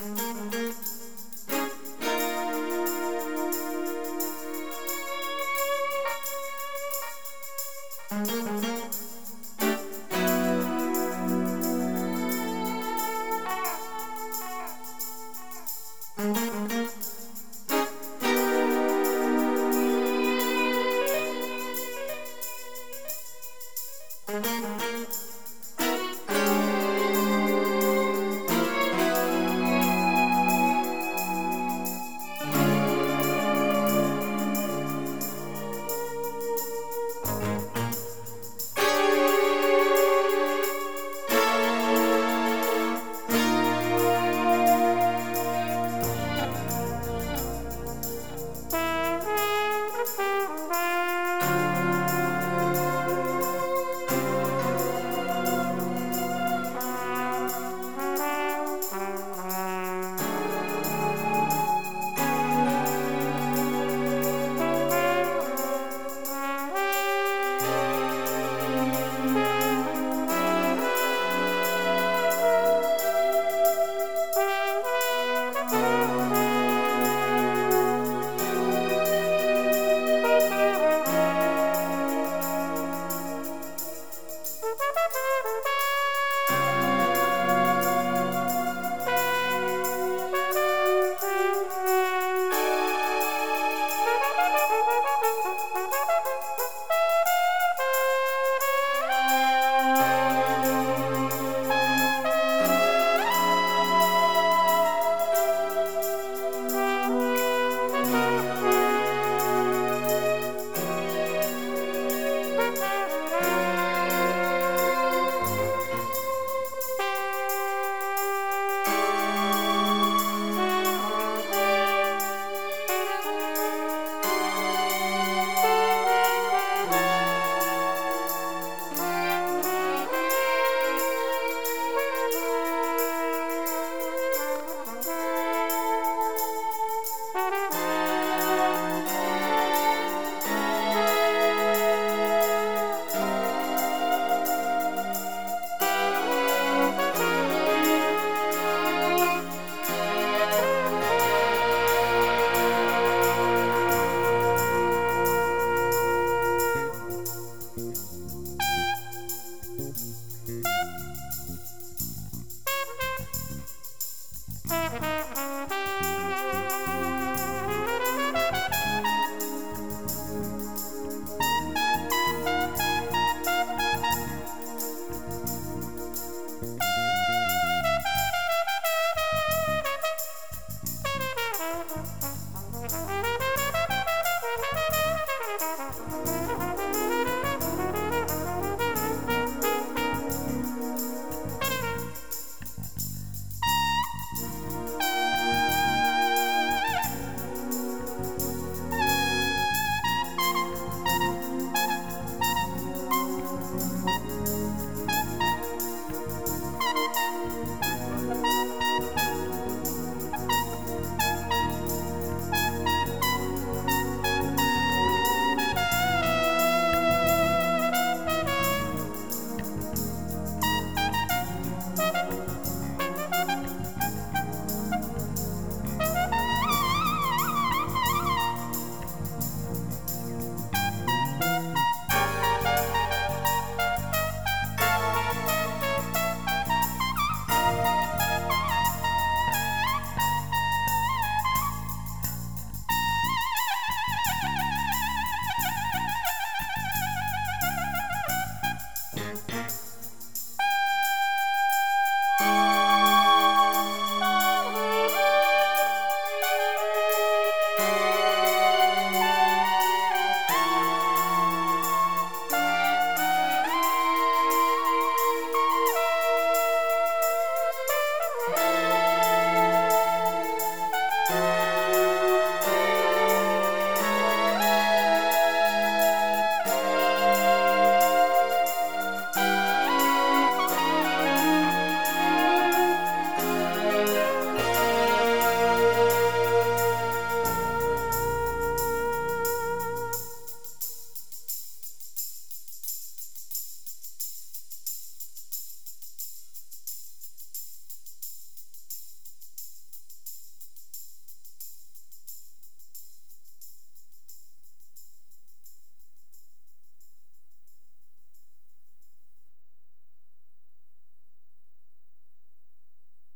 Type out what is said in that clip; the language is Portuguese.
Música